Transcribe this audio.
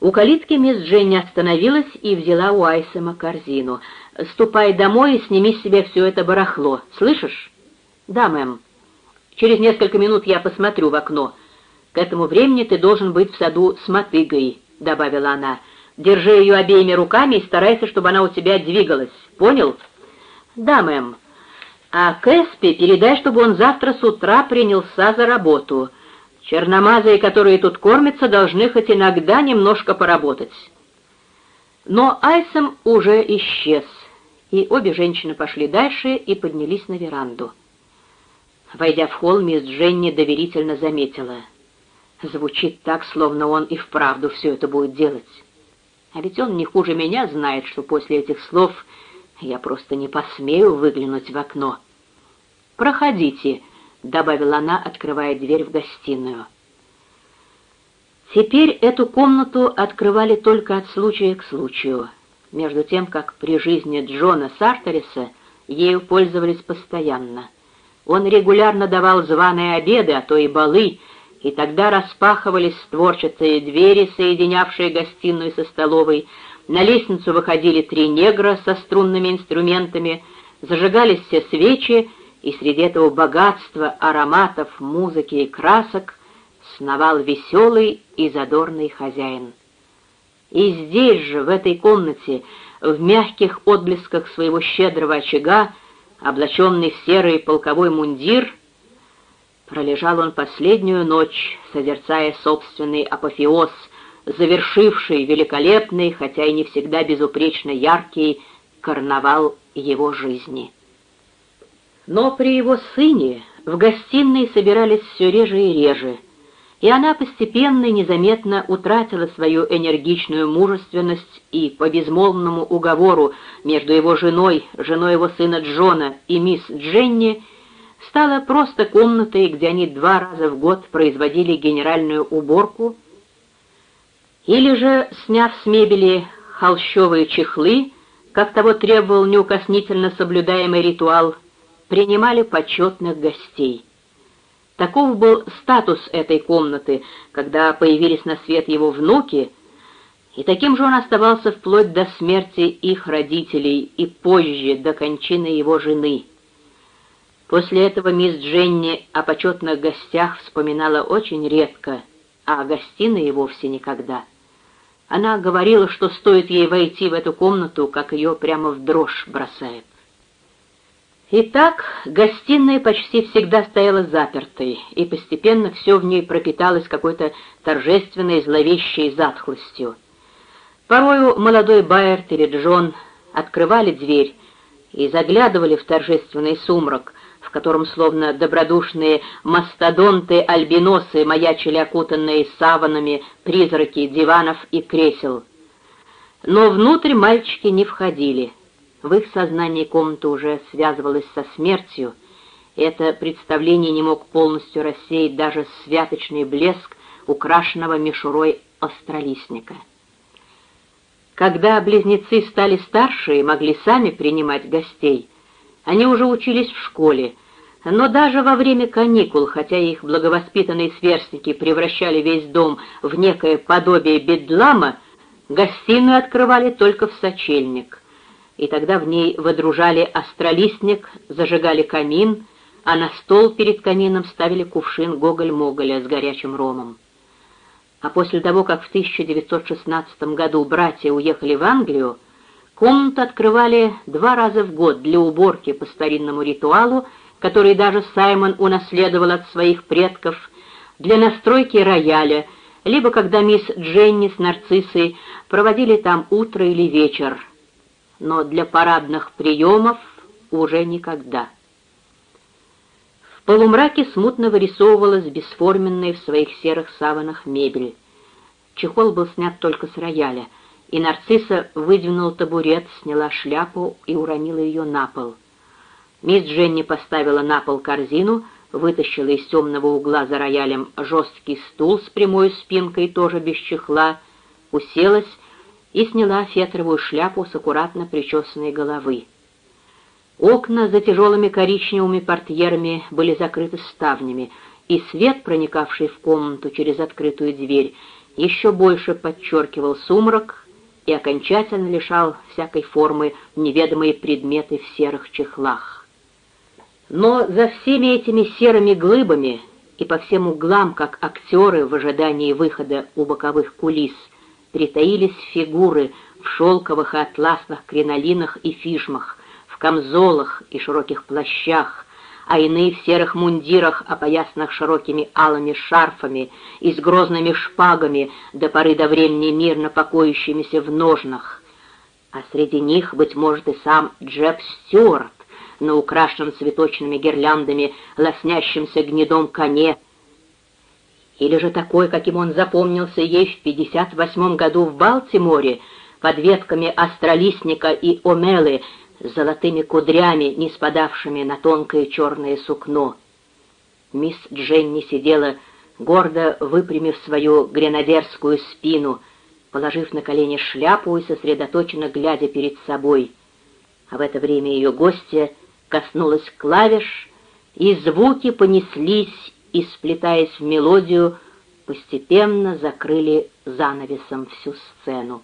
У калитки мисс Дженни остановилась и взяла у Айсема корзину. «Ступай домой и сними с себя все это барахло. Слышишь?» «Да, мэм. Через несколько минут я посмотрю в окно. К этому времени ты должен быть в саду с мотыгой», — добавила она. «Держи ее обеими руками и старайся, чтобы она у тебя двигалась. Понял?» «Да, мэм. А Кэспи передай, чтобы он завтра с утра принялся за работу». Черномазые, которые тут кормятся, должны хоть иногда немножко поработать. Но Айсом уже исчез, и обе женщины пошли дальше и поднялись на веранду. Войдя в холл, мисс Дженни доверительно заметила. Звучит так, словно он и вправду все это будет делать. А ведь он не хуже меня знает, что после этих слов я просто не посмею выглянуть в окно. «Проходите», — добавила она, открывая дверь в гостиную. Теперь эту комнату открывали только от случая к случаю, между тем, как при жизни Джона Сартериса ею пользовались постоянно. Он регулярно давал званые обеды, а то и балы, и тогда распахивались створчатые двери, соединявшие гостиную со столовой, на лестницу выходили три негра со струнными инструментами, зажигались все свечи, и среди этого богатства ароматов, музыки и красок сновал веселый и задорный хозяин. И здесь же, в этой комнате, в мягких отблесках своего щедрого очага, облаченный в серый полковой мундир, пролежал он последнюю ночь, созерцая собственный апофеоз, завершивший великолепный, хотя и не всегда безупречно яркий, карнавал его жизни. Но при его сыне в гостиной собирались все реже и реже, и она постепенно и незаметно утратила свою энергичную мужественность и по безмолвному уговору между его женой, женой его сына Джона и мисс Дженни стала просто комнатой, где они два раза в год производили генеральную уборку, или же, сняв с мебели холщовые чехлы, как того требовал неукоснительно соблюдаемый ритуал, принимали почетных гостей. Таков был статус этой комнаты, когда появились на свет его внуки, и таким же он оставался вплоть до смерти их родителей и позже, до кончины его жены. После этого мисс Дженни о почетных гостях вспоминала очень редко, а о гостиной и вовсе никогда. Она говорила, что стоит ей войти в эту комнату, как ее прямо в дрожь бросает. Итак, гостиная почти всегда стояла запертой, и постепенно все в ней пропиталось какой-то торжественной зловещей затхлостью. Порою молодой Байерт или Джон открывали дверь и заглядывали в торжественный сумрак, в котором словно добродушные мастодонты-альбиносы маячили окутанные саванами призраки диванов и кресел. Но внутрь мальчики не входили — в их сознании комната уже связывалась со смертью, это представление не мог полностью рассеять даже святочный блеск украшенного мишурой остролистника. Когда близнецы стали старше и могли сами принимать гостей, они уже учились в школе, но даже во время каникул, хотя их благовоспитанные сверстники превращали весь дом в некое подобие бедлама, гостиную открывали только в сочельник и тогда в ней водружали астролистник, зажигали камин, а на стол перед камином ставили кувшин Гоголь-Моголя с горячим ромом. А после того, как в 1916 году братья уехали в Англию, комнату открывали два раза в год для уборки по старинному ритуалу, который даже Саймон унаследовал от своих предков, для настройки рояля, либо когда мисс Дженни с нарциссой проводили там утро или вечер, но для парадных приемов уже никогда. В полумраке смутно вырисовывалась бесформенная в своих серых саванах мебель. Чехол был снят только с рояля, и нарцисса выдвинула табурет, сняла шляпу и уронила ее на пол. Мисс Дженни поставила на пол корзину, вытащила из темного угла за роялем жесткий стул с прямой спинкой, тоже без чехла, уселась и сняла фетровую шляпу с аккуратно причесанной головы. Окна за тяжелыми коричневыми портьерами были закрыты ставнями, и свет, проникавший в комнату через открытую дверь, еще больше подчеркивал сумрак и окончательно лишал всякой формы неведомые предметы в серых чехлах. Но за всеми этими серыми глыбами и по всем углам, как актеры в ожидании выхода у боковых кулис, притаились фигуры в шелковых и атласных кринолинах и фижмах, в камзолах и широких плащах, а иные в серых мундирах, опоясанных широкими алыми шарфами и с грозными шпагами, до поры до времени мирно покоящимися в ножнах. А среди них, быть может, и сам Джеб Стюарт на украшенном цветочными гирляндами лоснящемся гнедом коне, или же такой, каким он запомнился ей в 58 году в Балтиморе, под ветками астролистника и омелы, с золотыми кудрями, не спадавшими на тонкое черное сукно. Мисс Дженни сидела, гордо выпрямив свою гренадерскую спину, положив на колени шляпу и сосредоточенно глядя перед собой. А в это время ее гостья коснулась клавиш, и звуки понеслись и, сплетаясь в мелодию, постепенно закрыли занавесом всю сцену.